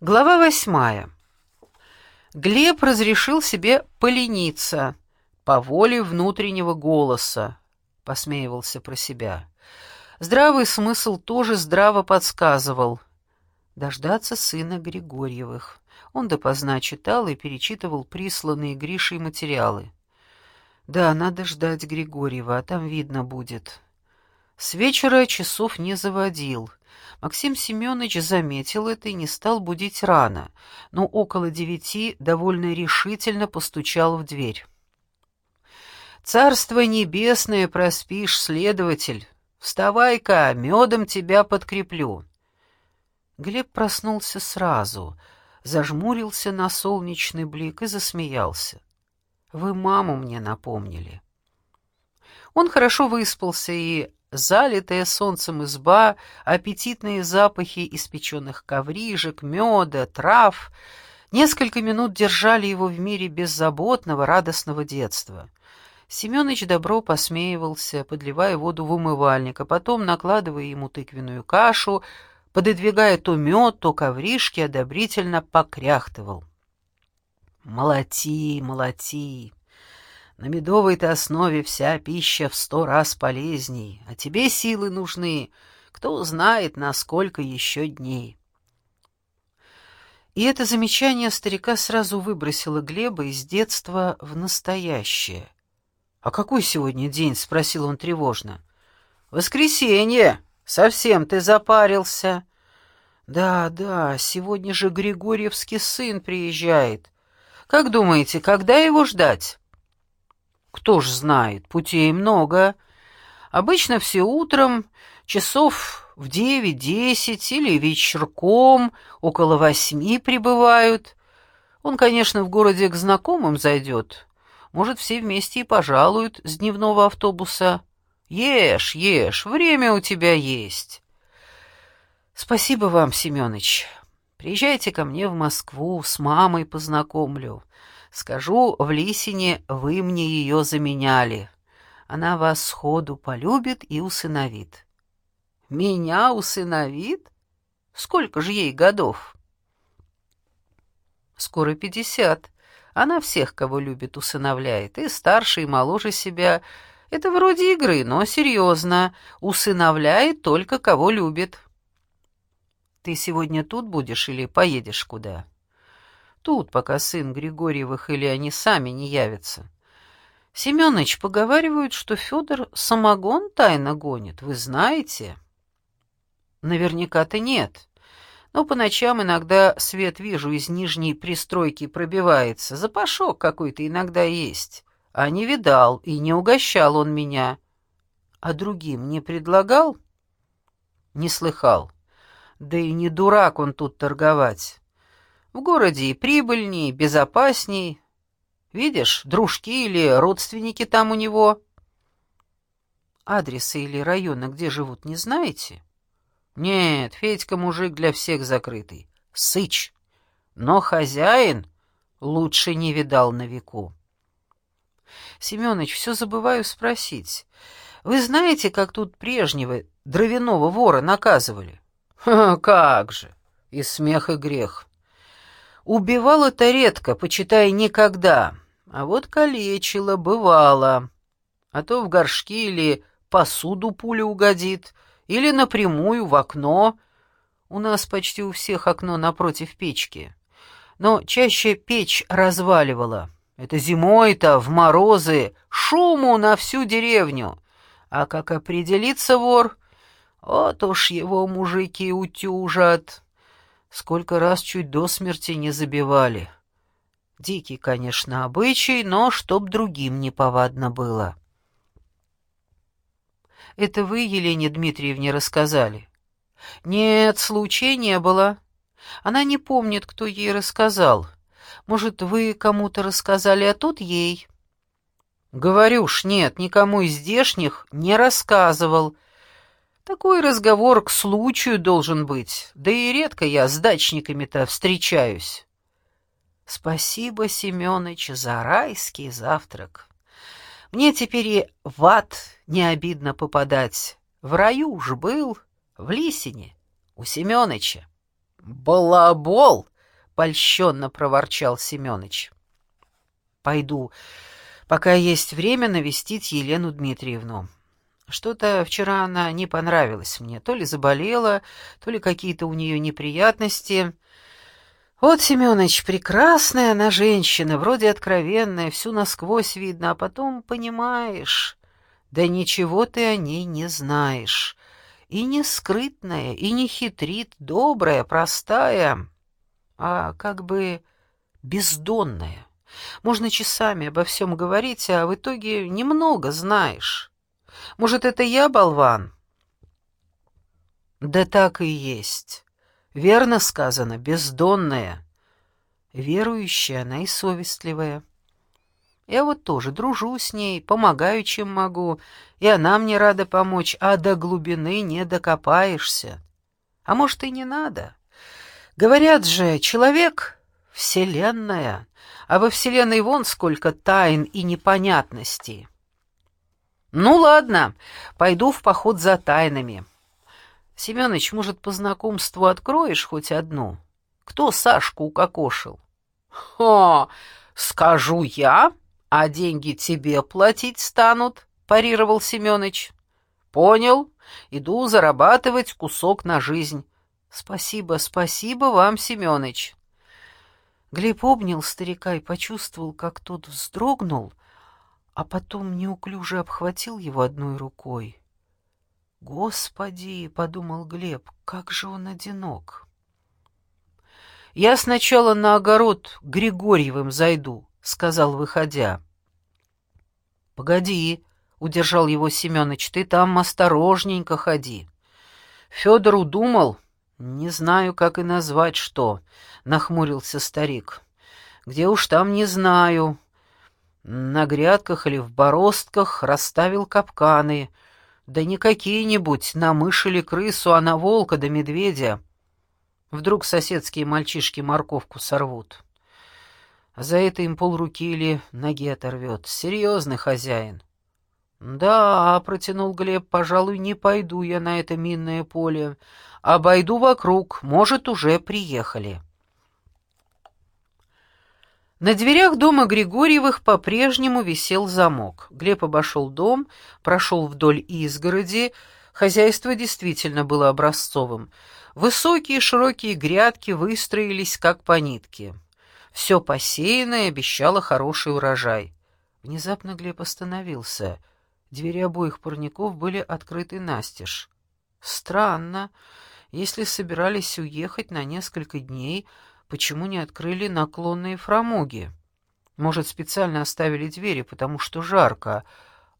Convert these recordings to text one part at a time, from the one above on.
Глава восьмая. Глеб разрешил себе полениться по воле внутреннего голоса, посмеивался про себя. Здравый смысл тоже здраво подсказывал. Дождаться сына Григорьевых. Он допоздна читал и перечитывал присланные Гришей материалы. Да, надо ждать Григорьева, а там видно будет. С вечера часов не заводил — Максим Семенович заметил это и не стал будить рано, но около девяти довольно решительно постучал в дверь. «Царство небесное проспишь, следователь! Вставай-ка, медом тебя подкреплю!» Глеб проснулся сразу, зажмурился на солнечный блик и засмеялся. «Вы маму мне напомнили». Он хорошо выспался и залитая солнцем изба, аппетитные запахи испеченных коврижек, меда, трав несколько минут держали его в мире беззаботного, радостного детства. Семёныч добро посмеивался, подливая воду в умывальник, а потом, накладывая ему тыквенную кашу, пододвигая то мед, то ковришки, одобрительно покряхтывал. «Молоти, молоти!» На медовой-то основе вся пища в сто раз полезней, а тебе силы нужны, кто знает, на сколько еще дней. И это замечание старика сразу выбросило Глеба из детства в настоящее. «А какой сегодня день?» — спросил он тревожно. «Воскресенье! Совсем ты запарился!» «Да, да, сегодня же Григорьевский сын приезжает. Как думаете, когда его ждать?» Кто ж знает, путей много. Обычно все утром, часов в девять-десять или вечерком, около восьми прибывают. Он, конечно, в городе к знакомым зайдет. Может, все вместе и пожалуют с дневного автобуса. Ешь, ешь, время у тебя есть. Спасибо вам, Семёныч. Приезжайте ко мне в Москву, с мамой познакомлю. Скажу, в Лисине вы мне ее заменяли. Она вас сходу полюбит и усыновит». «Меня усыновит? Сколько же ей годов?» «Скоро пятьдесят. Она всех, кого любит, усыновляет, и старше, и моложе себя. Это вроде игры, но серьезно. Усыновляет только, кого любит». «Ты сегодня тут будешь или поедешь куда?» Тут, пока сын Григорьевых или они сами не явятся. Семёныч, поговаривают, что Федор самогон тайно гонит, вы знаете? Наверняка-то нет. Но по ночам иногда свет вижу из нижней пристройки пробивается. Запашок какой-то иногда есть. А не видал и не угощал он меня. А другим не предлагал? Не слыхал. Да и не дурак он тут торговать. В городе и прибыльней, безопасней. Видишь, дружки или родственники там у него. Адреса или района, где живут, не знаете? Нет, Федька мужик для всех закрытый. Сыч. Но хозяин лучше не видал на веку. Семёныч, все забываю спросить. Вы знаете, как тут прежнего дровяного вора наказывали? Ха, как же! И смех, и грех. Убивала-то редко, почитай, никогда, а вот калечила, бывало. А то в горшки или посуду пуля угодит, или напрямую в окно. У нас почти у всех окно напротив печки. Но чаще печь разваливала. Это зимой-то, в морозы, шуму на всю деревню. А как определится вор, вот уж его мужики утюжат. Сколько раз чуть до смерти не забивали. Дикий, конечно, обычай, но чтоб другим неповадно было. Это вы Елене Дмитриевне рассказали? Нет, случая не было. Она не помнит, кто ей рассказал. Может, вы кому-то рассказали, а тут ей. Говорю ж, нет, никому из здешних не рассказывал, — такой разговор к случаю должен быть, да и редко я с дачниками-то встречаюсь. Спасибо, Семёныч, за райский завтрак. Мне теперь и в ад не обидно попадать. В раю уж был, в Лисине, у Семёныча. «Балабол!» — польщенно проворчал Семёныч. «Пойду, пока есть время навестить Елену Дмитриевну. Что-то вчера она не понравилась мне. То ли заболела, то ли какие-то у нее неприятности. Вот, Семёныч, прекрасная она женщина, вроде откровенная, всю насквозь видно, а потом понимаешь... Да ничего ты о ней не знаешь. И не скрытная, и не хитрит, добрая, простая, а как бы бездонная. Можно часами обо всем говорить, а в итоге немного знаешь. Может, это я болван? Да так и есть. Верно сказано, бездонная. Верующая она и совестливая. Я вот тоже дружу с ней, помогаю, чем могу, и она мне рада помочь, а до глубины не докопаешься. А может, и не надо. Говорят же, человек — вселенная, а во вселенной вон сколько тайн и непонятностей. Ну ладно, пойду в поход за тайнами. Семёныч, может, по знакомству откроешь хоть одну? Кто Сашку укокошил? Хо, скажу я, а деньги тебе платить станут, парировал Семёныч. Понял, иду зарабатывать кусок на жизнь. Спасибо, спасибо вам, Семёныч. Глеб обнял старика и почувствовал, как тот вздрогнул, а потом неуклюже обхватил его одной рукой. «Господи!» — подумал Глеб, — «как же он одинок!» «Я сначала на огород Григорьевым зайду», — сказал, выходя. «Погоди», — удержал его Семёныч, — «ты там осторожненько ходи». Федор удумал, не знаю, как и назвать что, — нахмурился старик. «Где уж там, не знаю. На грядках или в бороздках расставил капканы. Да не какие-нибудь, на мышь или крысу, а на волка да медведя. Вдруг соседские мальчишки морковку сорвут. За это им полруки или ноги оторвет. Серьезный хозяин. «Да», — протянул Глеб, — «пожалуй, не пойду я на это минное поле. Обойду вокруг, может, уже приехали». На дверях дома Григорьевых по-прежнему висел замок. Глеб обошел дом, прошел вдоль изгороди. Хозяйство действительно было образцовым. Высокие широкие грядки выстроились как по нитке. Все посеянное обещало хороший урожай. Внезапно Глеб остановился. Двери обоих парников были открыты настежь. Странно. Если собирались уехать на несколько дней, почему не открыли наклонные фрамуги? Может, специально оставили двери, потому что жарко,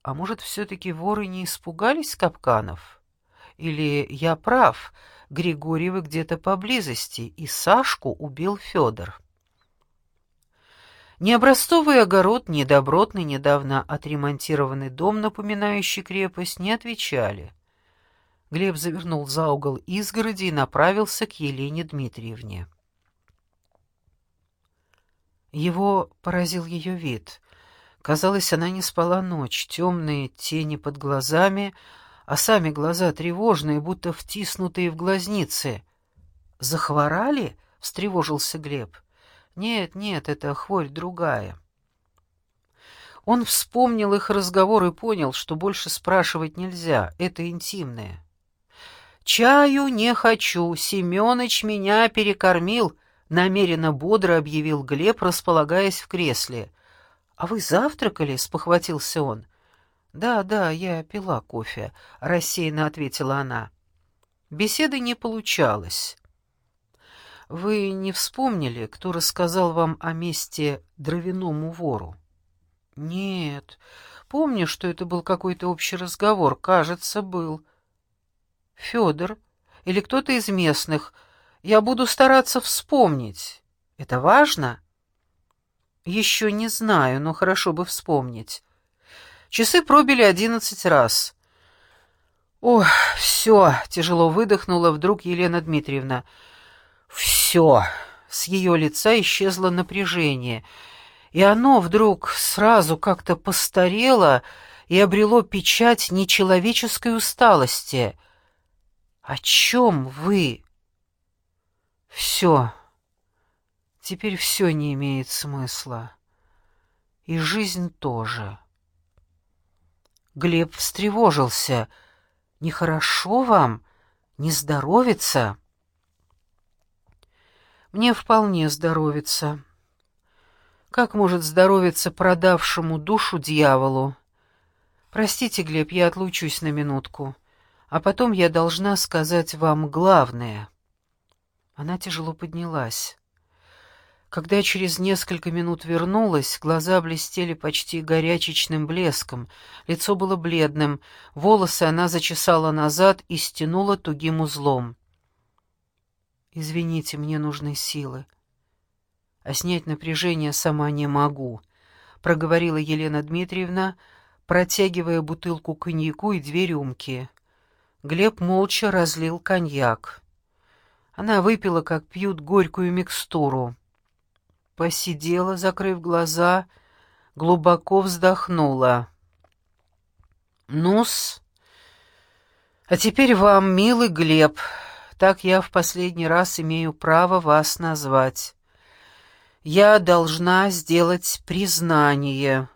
а может, все-таки воры не испугались капканов? Или я прав, Григорьевы где-то поблизости, и Сашку убил Федор? Ни огород, ни добротный, недавно отремонтированный дом, напоминающий крепость, не отвечали. Глеб завернул за угол изгороди и направился к Елене Дмитриевне. Его поразил ее вид. Казалось, она не спала ночь, темные тени под глазами, а сами глаза тревожные, будто втиснутые в глазницы. «Захворали?» — встревожился Глеб. «Нет, нет, это хворь другая». Он вспомнил их разговор и понял, что больше спрашивать нельзя, это интимное. «Чаю не хочу, Семёныч меня перекормил», намеренно бодро объявил Глеб, располагаясь в кресле. «А вы завтракали?» — спохватился он. «Да, да, я пила кофе», — рассеянно ответила она. Беседы не получалось. «Вы не вспомнили, кто рассказал вам о месте дровяному вору?» «Нет. Помню, что это был какой-то общий разговор. Кажется, был». «Федор или кто-то из местных», я буду стараться вспомнить. Это важно? Еще не знаю, но хорошо бы вспомнить. Часы пробили одиннадцать раз. Ох, все, тяжело выдохнула вдруг Елена Дмитриевна. Все, с ее лица исчезло напряжение, и оно вдруг сразу как-то постарело и обрело печать нечеловеческой усталости. «О чем вы?» Все. Теперь все не имеет смысла. И жизнь тоже. Глеб встревожился. «Нехорошо вам? Не здоровится?» «Мне вполне здоровится. Как может здоровиться продавшему душу дьяволу? Простите, Глеб, я отлучусь на минутку, а потом я должна сказать вам главное». Она тяжело поднялась. Когда через несколько минут вернулась, глаза блестели почти горячечным блеском, лицо было бледным, волосы она зачесала назад и стянула тугим узлом. «Извините, мне нужны силы. А снять напряжение сама не могу», — проговорила Елена Дмитриевна, протягивая бутылку коньяку и две рюмки. Глеб молча разлил коньяк. Она выпила, как пьют, горькую микстуру посидела, закрыв глаза, глубоко вздохнула. «Ну-с, а теперь вам, милый Глеб, так я в последний раз имею право вас назвать. Я должна сделать признание.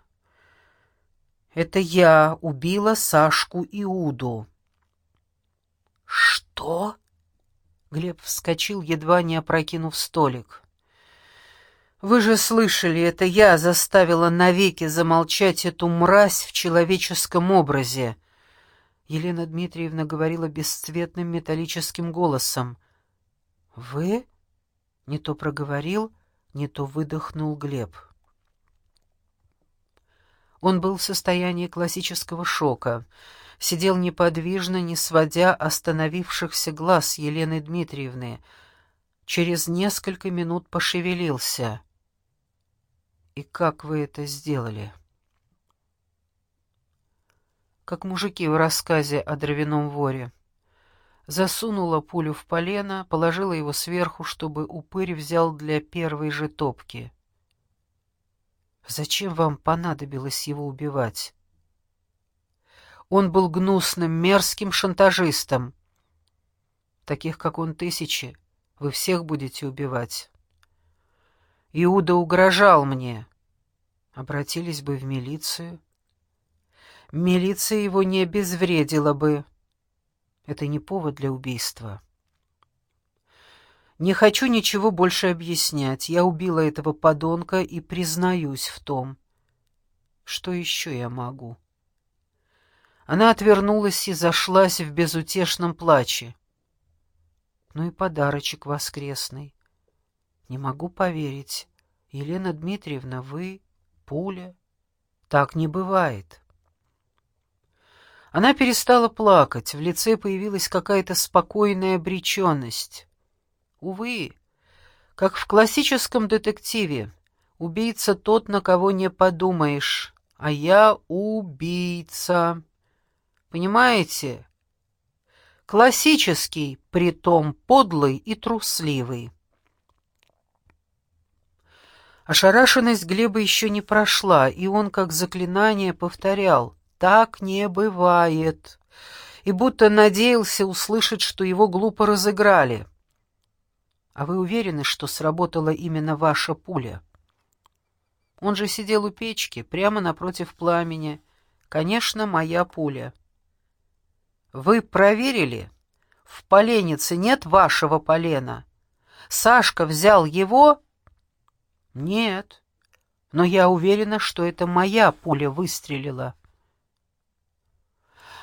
Это я убила Сашку Иуду». «Что?» Глеб вскочил, едва не опрокинув столик. Вы же слышали, это я заставила навеки замолчать эту мразь в человеческом образе. Елена Дмитриевна говорила бесцветным металлическим голосом. Вы? Не то проговорил, не то выдохнул Глеб. Он был в состоянии классического шока, сидел неподвижно, не сводя остановившихся глаз Елены Дмитриевны. Через несколько минут пошевелился. И как вы это сделали? Как мужики в рассказе о дровяном воре. Засунула пулю в полено, положила его сверху, чтобы упырь взял для первой же топки. Зачем вам понадобилось его убивать? Он был гнусным, мерзким шантажистом. Таких, как он, тысячи. Вы всех будете убивать. Иуда угрожал мне. Обратились бы в милицию. Милиция его не обезвредила бы. Это не повод для убийства. Не хочу ничего больше объяснять. Я убила этого подонка и признаюсь в том. Что еще я могу? Она отвернулась и зашлась в безутешном плаче. Ну и подарочек воскресный. Не могу поверить. Елена Дмитриевна, вы пуля? Так не бывает. Она перестала плакать, в лице появилась какая-то спокойная обреченность. Увы, как в классическом детективе, убийца тот, на кого не подумаешь, а я убийца. Понимаете? Классический, притом подлый и трусливый. Ошарашенность Глеба еще не прошла, и он, как заклинание, повторял «Так не бывает», и будто надеялся услышать, что его глупо разыграли. «А вы уверены, что сработала именно ваша пуля?» Он же сидел у печки, прямо напротив пламени. «Конечно, моя пуля». «Вы проверили? В поленнице нет вашего полена. Сашка взял его «Нет, но я уверена, что это моя пуля выстрелила».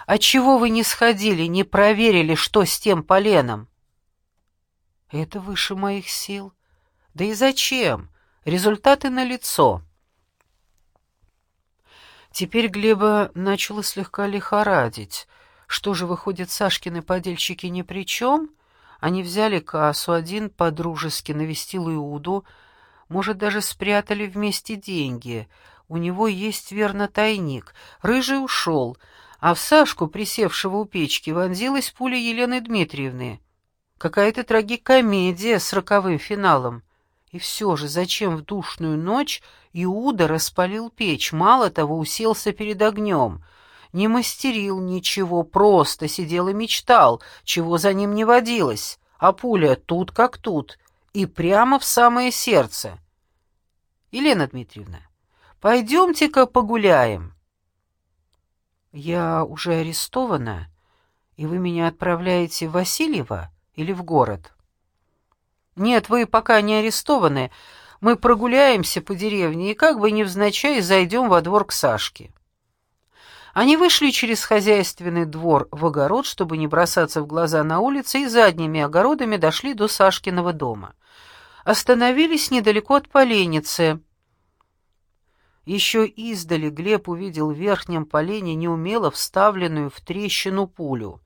«А чего вы не сходили, не проверили, что с тем поленом?» «Это выше моих сил. Да и зачем? Результаты налицо». Теперь Глеба начало слегка лихорадить. Что же, выходит, Сашкины подельщики ни при чем? Они взяли кассу, один подружески навестил Иуду, может, даже спрятали вместе деньги. У него есть, верно, тайник. Рыжий ушел, а в Сашку, присевшего у печки, вонзилась пуля Елены Дмитриевны. Какая-то трагикомедия с роковым финалом. И все же, зачем в душную ночь Иуда распалил печь, мало того, уселся перед огнем? Не мастерил ничего, просто сидел и мечтал, чего за ним не водилось. А пуля тут как тут, и прямо в самое сердце. Елена Дмитриевна, пойдемте-ка погуляем. Я уже арестована, и вы меня отправляете в Васильево или в город? Нет, вы пока не арестованы. Мы прогуляемся по деревне и как бы невзначай зайдем во двор к Сашке. Они вышли через хозяйственный двор в огород, чтобы не бросаться в глаза на улице, и задними огородами дошли до Сашкиного дома. Остановились недалеко от поленницы. Еще издали Глеб увидел в верхнем полене неумело вставленную в трещину пулю.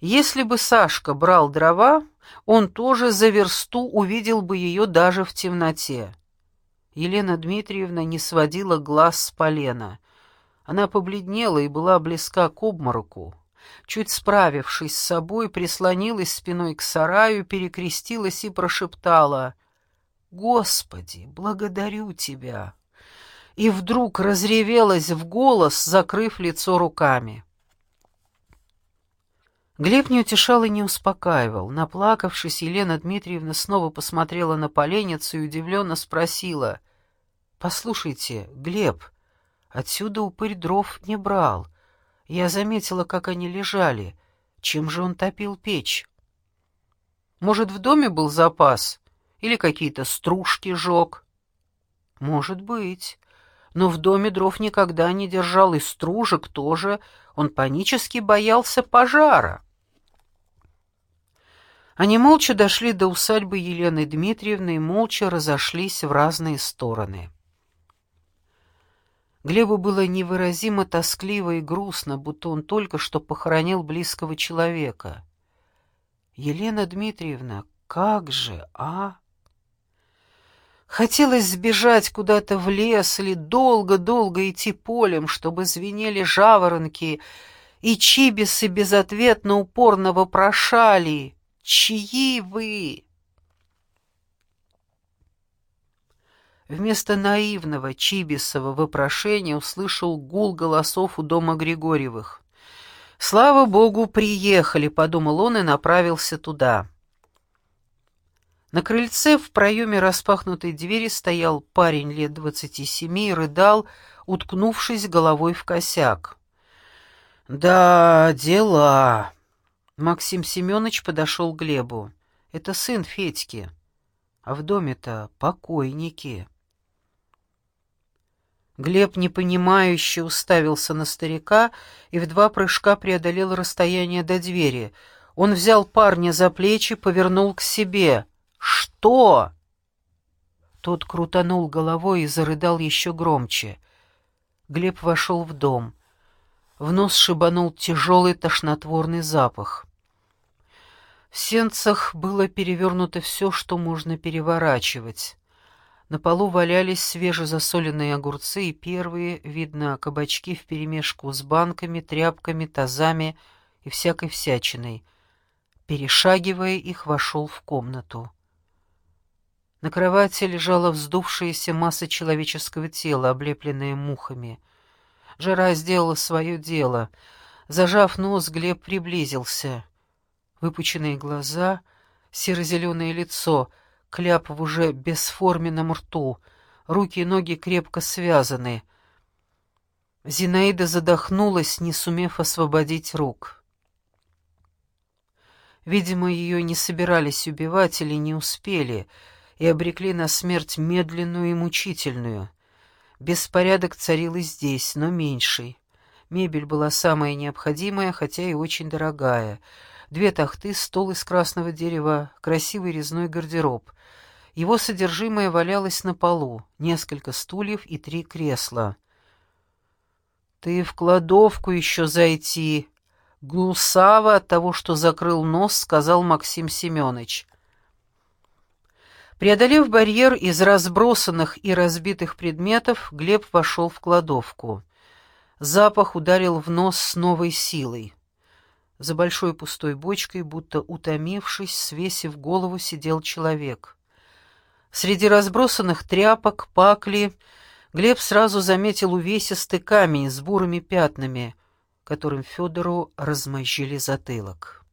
Если бы Сашка брал дрова, он тоже за версту увидел бы ее даже в темноте. Елена Дмитриевна не сводила глаз с полена. Она побледнела и была близка к обмороку. Чуть справившись с собой, прислонилась спиной к сараю, перекрестилась и прошептала «Господи, благодарю Тебя!» И вдруг разревелась в голос, закрыв лицо руками. Глеб не утешал и не успокаивал. Наплакавшись, Елена Дмитриевна снова посмотрела на поленницу и удивленно спросила «Послушайте, Глеб, Отсюда упырь дров не брал. Я заметила, как они лежали. Чем же он топил печь? Может, в доме был запас? Или какие-то стружки жег? Может быть. Но в доме дров никогда не держал, и стружек тоже. Он панически боялся пожара. Они молча дошли до усадьбы Елены Дмитриевны и молча разошлись в разные стороны. Глебу было невыразимо тоскливо и грустно, будто он только что похоронил близкого человека. «Елена Дмитриевна, как же, а?» Хотелось сбежать куда-то в лес или долго-долго идти полем, чтобы звенели жаворонки, и чибисы безответно упорно вопрошали «Чьи вы?» Вместо наивного Чибисова вопрошения услышал гул голосов у дома Григорьевых. «Слава богу, приехали», — подумал он и направился туда. На крыльце в проеме распахнутой двери стоял парень лет двадцати семи и рыдал, уткнувшись головой в косяк. «Да, дела...» Максим Семенович подошел к Глебу. «Это сын Федьки. А в доме-то покойники». Глеб непонимающе уставился на старика и в два прыжка преодолел расстояние до двери. Он взял парня за плечи, повернул к себе. «Что?» Тот крутанул головой и зарыдал еще громче. Глеб вошел в дом. В нос шибанул тяжелый тошнотворный запах. В сенцах было перевернуто все, что можно переворачивать. На полу валялись свежезасоленные огурцы и первые, видно, кабачки вперемешку с банками, тряпками, тазами и всякой всячиной. Перешагивая их, вошел в комнату. На кровати лежала вздувшаяся масса человеческого тела, облепленная мухами. Жара сделала свое дело. Зажав нос, Глеб приблизился. Выпученные глаза, серо-зеленое лицо — кляп в уже бесформенном рту, руки и ноги крепко связаны. Зинаида задохнулась, не сумев освободить рук. Видимо, ее не собирались убивать или не успели, и обрекли на смерть медленную и мучительную. Беспорядок царил и здесь, но меньший. Мебель была самая необходимая, хотя и очень дорогая — две тахты, стол из красного дерева, красивый резной гардероб. Его содержимое валялось на полу, несколько стульев и три кресла. «Ты в кладовку еще зайти!» Гнусаво от того, что закрыл нос, сказал Максим Семенович. Преодолев барьер из разбросанных и разбитых предметов, Глеб вошел в кладовку. Запах ударил в нос с новой силой. За большой пустой бочкой, будто утомившись, свесив голову, сидел человек. Среди разбросанных тряпок, пакли, Глеб сразу заметил увесистый камень с бурыми пятнами, которым Федору размозжили затылок.